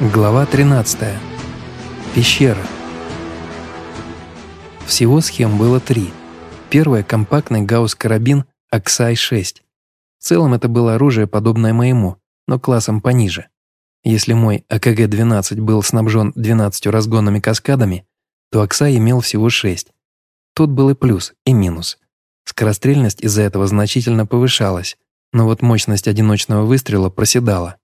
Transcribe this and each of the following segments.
Глава 13. Пещера. Всего схем было три. Первая – компактный гаусс-карабин Аксай-6. В целом это было оружие, подобное моему, но классом пониже. Если мой АКГ-12 был снабжен 12 разгонными каскадами, то Аксай имел всего 6. Тут был и плюс, и минус. Скорострельность из-за этого значительно повышалась, но вот мощность одиночного выстрела проседала.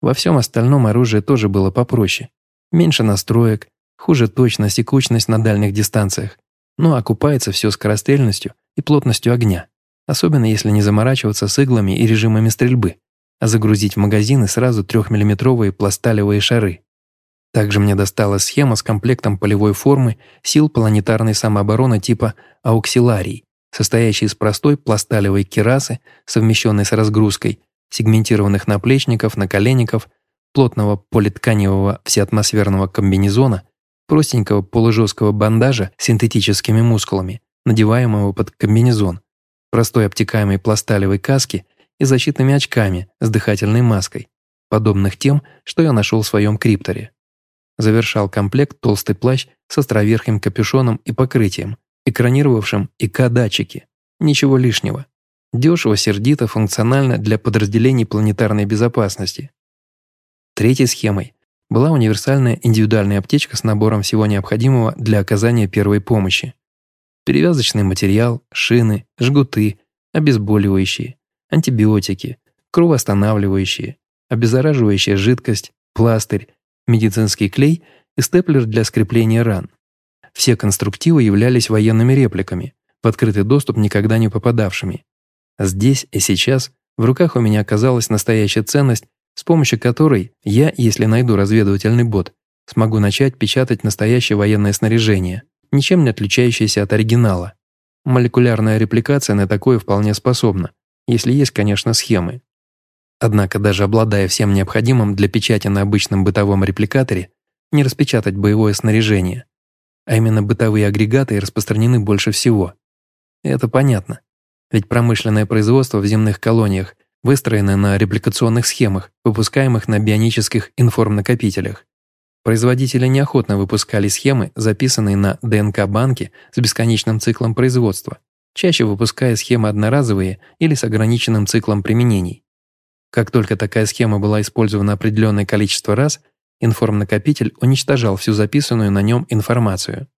Во всем остальном оружие тоже было попроще. Меньше настроек, хуже точность и кучность на дальних дистанциях, но окупается все скорострельностью и плотностью огня, особенно если не заморачиваться с иглами и режимами стрельбы, а загрузить в магазины сразу 3-миллиметровые пласталевые шары. Также мне досталась схема с комплектом полевой формы сил планетарной самообороны типа ауксиларий, состоящей из простой пласталевой керасы, совмещенной с разгрузкой, сегментированных наплечников, наколенников, плотного политканевого всеатмосферного комбинезона, простенького полужесткого бандажа с синтетическими мускулами, надеваемого под комбинезон, простой обтекаемой пласталевой каски и защитными очками с дыхательной маской, подобных тем, что я нашел в своем крипторе. Завершал комплект толстый плащ с островерхим капюшоном и покрытием, экранировавшим ИК-датчики. Ничего лишнего. Дешево, сердито, функционально для подразделений планетарной безопасности. Третьей схемой была универсальная индивидуальная аптечка с набором всего необходимого для оказания первой помощи. Перевязочный материал, шины, жгуты, обезболивающие, антибиотики, кровоостанавливающие, обеззараживающая жидкость, пластырь, медицинский клей и степлер для скрепления ран. Все конструктивы являлись военными репликами, в открытый доступ никогда не попадавшими. Здесь и сейчас в руках у меня оказалась настоящая ценность, с помощью которой я, если найду разведывательный бот, смогу начать печатать настоящее военное снаряжение, ничем не отличающееся от оригинала. Молекулярная репликация на такое вполне способна, если есть, конечно, схемы. Однако даже обладая всем необходимым для печати на обычном бытовом репликаторе, не распечатать боевое снаряжение. А именно бытовые агрегаты распространены больше всего. Это понятно. Ведь промышленное производство в земных колониях выстроено на репликационных схемах, выпускаемых на бионических информнакопителях. Производители неохотно выпускали схемы, записанные на ДНК-банке с бесконечным циклом производства, чаще выпуская схемы одноразовые или с ограниченным циклом применений. Как только такая схема была использована определенное количество раз, информнакопитель уничтожал всю записанную на нем информацию.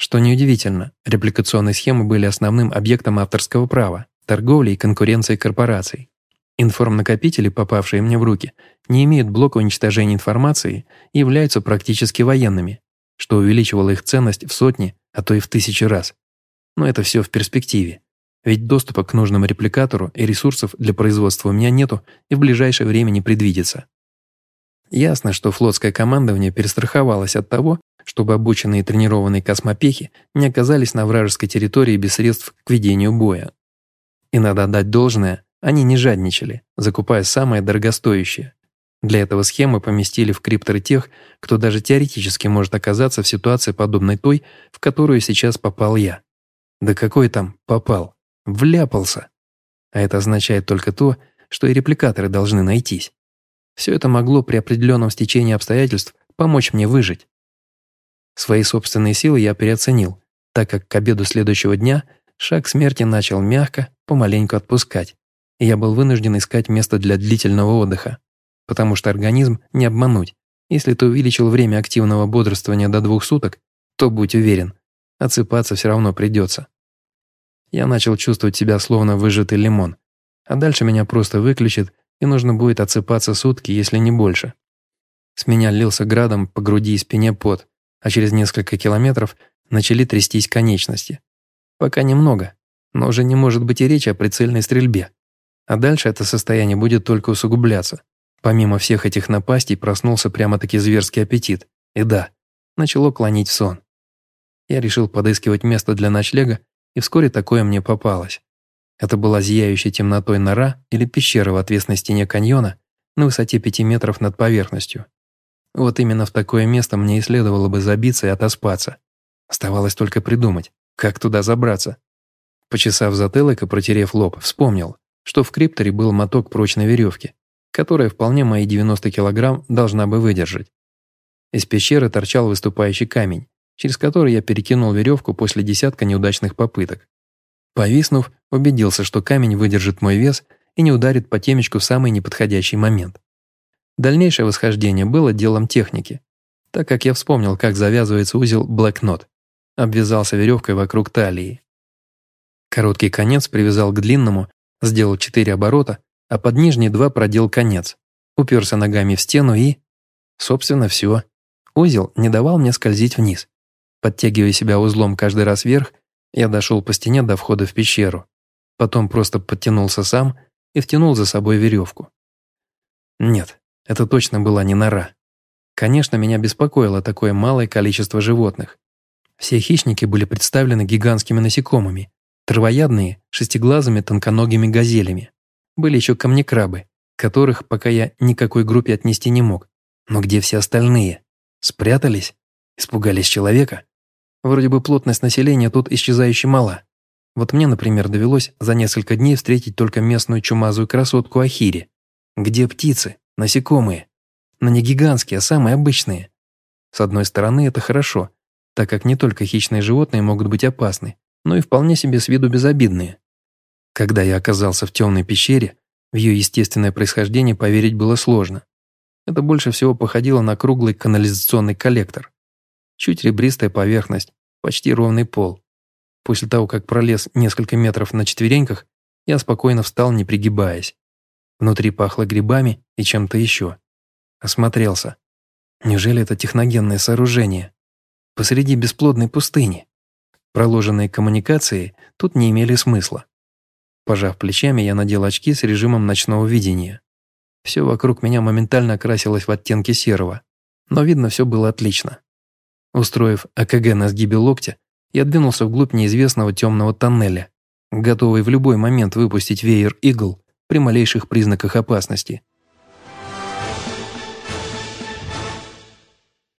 Что неудивительно, репликационные схемы были основным объектом авторского права, торговли и конкуренции корпораций. Информнакопители, попавшие мне в руки, не имеют блока уничтожения информации и являются практически военными, что увеличивало их ценность в сотни, а то и в тысячи раз. Но это все в перспективе. Ведь доступа к нужному репликатору и ресурсов для производства у меня нету и в ближайшее время не предвидится. Ясно, что флотское командование перестраховалось от того, чтобы обученные и тренированные космопехи не оказались на вражеской территории без средств к ведению боя. И надо отдать должное, они не жадничали, закупая самое дорогостоящее. Для этого схемы поместили в крипторы тех, кто даже теоретически может оказаться в ситуации подобной той, в которую сейчас попал я. Да какой там попал? Вляпался. А это означает только то, что и репликаторы должны найтись. Все это могло при определенном стечении обстоятельств помочь мне выжить. Свои собственные силы я переоценил, так как к обеду следующего дня шаг смерти начал мягко, помаленьку отпускать, и я был вынужден искать место для длительного отдыха, потому что организм не обмануть. Если ты увеличил время активного бодрствования до двух суток, то будь уверен, отсыпаться все равно придется. Я начал чувствовать себя словно выжатый лимон, а дальше меня просто выключит, и нужно будет отсыпаться сутки, если не больше. С меня лился градом по груди и спине пот, а через несколько километров начали трястись конечности. Пока немного, но уже не может быть и речи о прицельной стрельбе. А дальше это состояние будет только усугубляться. Помимо всех этих напастей проснулся прямо-таки зверский аппетит. И да, начало клонить в сон. Я решил подыскивать место для ночлега, и вскоре такое мне попалось. Это была зияющая темнотой нора или пещера в отвесной стене каньона на высоте 5 метров над поверхностью. Вот именно в такое место мне и следовало бы забиться и отоспаться. Оставалось только придумать, как туда забраться. Почесав затылок и протерев лоб, вспомнил, что в крипторе был моток прочной веревки. которая вполне мои 90 килограмм должна бы выдержать. Из пещеры торчал выступающий камень, через который я перекинул веревку после десятка неудачных попыток. Повиснув, убедился, что камень выдержит мой вес и не ударит по темечку в самый неподходящий момент. Дальнейшее восхождение было делом техники, так как я вспомнил, как завязывается узел Knot. Обвязался веревкой вокруг талии. Короткий конец привязал к длинному, сделал четыре оборота, а под нижние два продел конец. Уперся ногами в стену и... Собственно, все. Узел не давал мне скользить вниз. Подтягивая себя узлом каждый раз вверх, я дошел по стене до входа в пещеру. Потом просто подтянулся сам и втянул за собой веревку. Нет, это точно была не нора. Конечно, меня беспокоило такое малое количество животных. Все хищники были представлены гигантскими насекомыми, травоядные, шестиглазыми тонконогими газелями. Были еще камнекрабы, которых пока я никакой группе отнести не мог. Но где все остальные? Спрятались? Испугались человека? Вроде бы плотность населения тут исчезающе мала. Вот мне, например, довелось за несколько дней встретить только местную чумазую красотку Ахири. Где птицы? Насекомые? Но не гигантские, а самые обычные. С одной стороны, это хорошо, так как не только хищные животные могут быть опасны, но и вполне себе с виду безобидные. Когда я оказался в темной пещере, в ее естественное происхождение поверить было сложно. Это больше всего походило на круглый канализационный коллектор. Чуть ребристая поверхность, почти ровный пол. После того, как пролез несколько метров на четвереньках, я спокойно встал, не пригибаясь. Внутри пахло грибами и чем-то еще. Осмотрелся. Неужели это техногенное сооружение? Посреди бесплодной пустыни. Проложенные коммуникации тут не имели смысла. Пожав плечами, я надел очки с режимом ночного видения. Все вокруг меня моментально окрасилось в оттенки серого, но видно все было отлично. Устроив АКГ на сгибе локтя, я двинулся вглубь неизвестного темного тоннеля, готовый в любой момент выпустить веер игл при малейших признаках опасности –